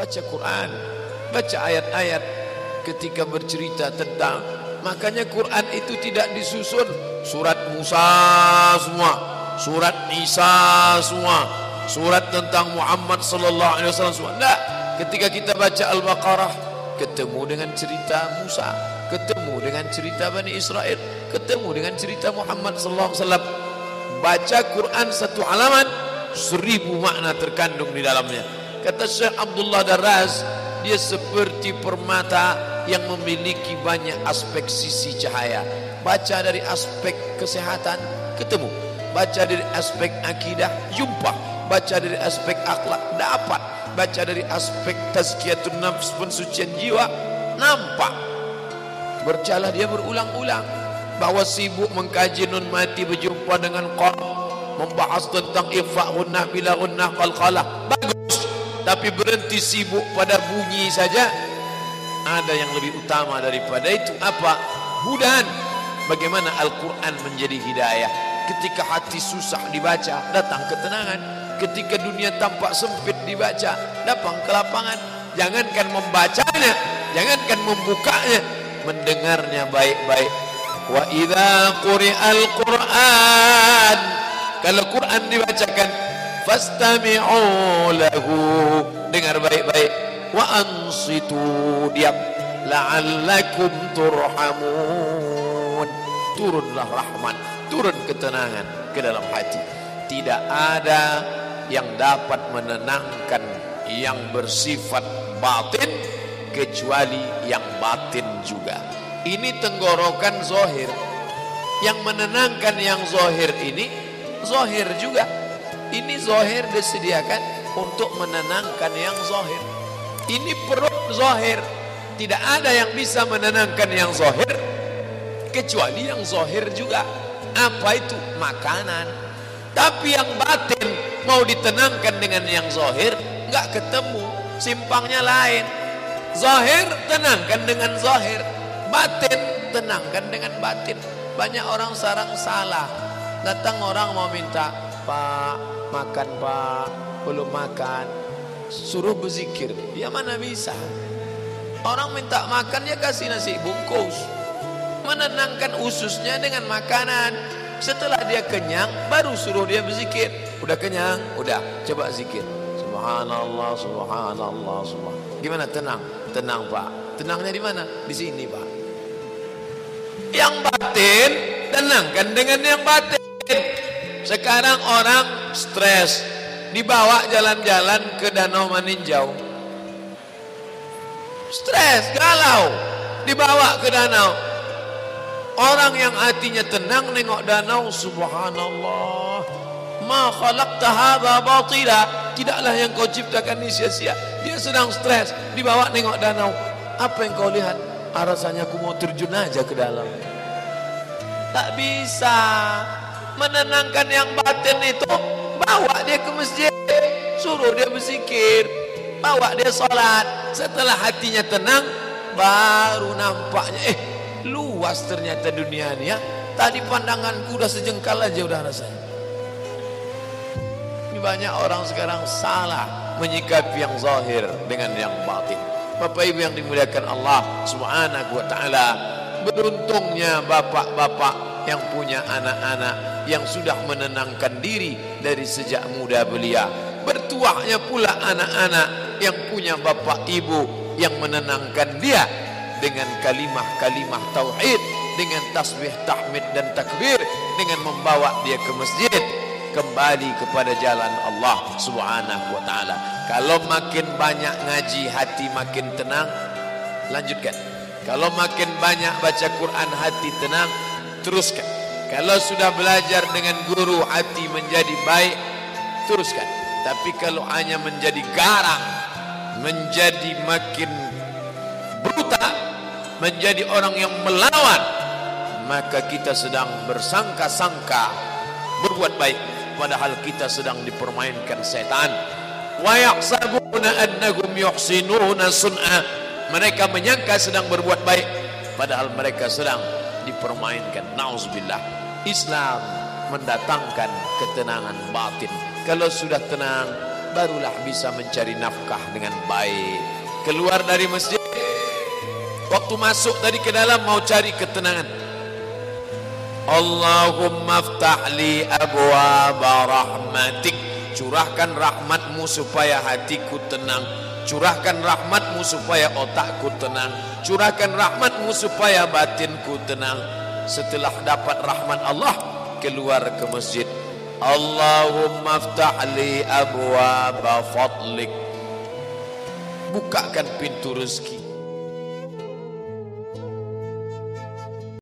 baca Quran baca ayat-ayat ketika bercerita tentang makanya Quran itu tidak disusun. Surat Musa semua surat Isa semua surat tentang Muhammad sallallahu alaihi wasallam semua. Enggak. Ketika kita baca Al-Baqarah ketemu dengan cerita Musa ketemu dengan cerita Bani Israel ketemu dengan cerita Muhammad sallallahu alaihi wasallam. Baca Quran satu halaman seribu makna terkandung di dalamnya kata Syekh Abdullah Daraz dia seperti permata yang memiliki banyak aspek sisi cahaya. Baca dari aspek kesehatan ketemu. Baca dari aspek akidah jumpa. Baca dari aspek akhlak dapat. Baca dari aspek tazkiyatun nafs pensucian jiwa nampak. Bercalah dia berulang-ulang. Bahwa sibuk mengkaji nun mati berjumpa dengan qaf membahas tentang ifa gunnah bila gunnah qalqalah bagus tapi berhenti sibuk pada bunyi saja ada yang lebih utama daripada itu. Apa? Hudan. Bagaimana Al-Quran menjadi hidayah? Ketika hati susah dibaca datang ketenangan. Ketika dunia tampak sempit dibaca datang kelapangan jangankan membacanya jangankan membukanya mendengarnya baik-baik. Wa idza quri'al qur'an. Kalau Quran dibacakan fastami'u lahu. Dengar baik-baik. Wa ansitu diam. La'allakum turhamun. Turunlah rahmat. Turun ketenangan ke dalam hati. Tidak ada yang dapat menenangkan yang bersifat batin kecuali yang batin juga. Ini tenggorokan zohir. Yang menenangkan yang zohir ini zohir juga ini zohir disediakan untuk menenangkan yang zohir ini perut zohir tidak ada yang bisa menenangkan yang zohir kecuali yang zohir juga. Apa itu? Makanan. Tapi yang batin mau ditenangkan dengan yang zohir nggak ketemu simpangnya lain. Zohir tenangkan dengan zohir batin tenangkan dengan batin. Banyak orang sarang salah. Datang orang mau minta pak makan pak. Belum makan. Suruh berzikir. Ya mana bisa? Orang minta makan ya kasih nasi bungkus. Menenangkan ususnya dengan makanan. Setelah dia kenyang baru suruh dia berzikir. Udah kenyang? Udah. Coba zikir. Subhanallah subhanallah subhanallah gimana? Tenang. Tenang pak. Tenangnya di mana? Di sini pak. Yang batin tenangkan dengan yang batin sekarang orang stres. Dibawa jalan-jalan ke danau maninjau. Stres galau. Dibawa ke danau. Orang yang hatinya tenang nengok danau subhanallah. Ma khalaqta hadza batila. Tidaklah yang kau ciptakan ini sia-sia. Dia sedang stres. Dibawa nengok danau. Apa yang kau lihat? Ah, rasanya aku mau terjun aja ke dalam. Tak bisa menenangkan yang batin itu bawa dia ke masjid suruh dia berzikir bawa dia sholat. Setelah hatinya tenang baru nampaknya eh luas ternyata dunia ini ya. Tadi pandanganku udah sejengkal aja udah rasanya. Ini banyak orang sekarang salah menyikapi yang zahir dengan yang batin. Bapak Ibu yang dimuliakan Allah Subhanahu wa taala beruntungnya bapak-bapak yang punya anak-anak yang sudah menenangkan diri dari sejak muda belia. Bertuahnya pula anak-anak yang punya bapak ibu yang menenangkan dia dengan kalimah-kalimah tauhid dengan tasbih tahmid dan takbir dengan membawa dia ke masjid kembali kepada jalan Allah Subhanahu wa taala. Kalau makin banyak ngaji hati makin tenang lanjutkan. Kalau makin banyak baca Quran hati tenang teruskan. Kalau sudah belajar dengan guru hati menjadi baik teruskan. Tapi kalau hanya menjadi garang menjadi makin brutal menjadi orang yang melawan maka kita sedang bersangka-sangka berbuat baik padahal kita sedang dipermainkan setan. Wa yahsabuna annahum yuhsinuna sun'a. Mereka menyangka sedang berbuat baik padahal mereka sedang dipermainkan. Nauzubillah. Islam mendatangkan ketenangan batin. Kalau sudah tenang barulah bisa mencari nafkah dengan baik. Keluar dari masjid. Waktu masuk tadi ke dalam mau cari ketenangan. Allahumma ftah li abwaba rahmatik. Curahkan rahmatmu supaya hatiku tenang. Curahkan rahmatmu supaya otakku tenang. Curahkan supaya batinku tenang. Setelah dapat rahmat Allah keluar ke masjid. Allahumma ftah li abwaba fadlik. Bukakan pintu rezeki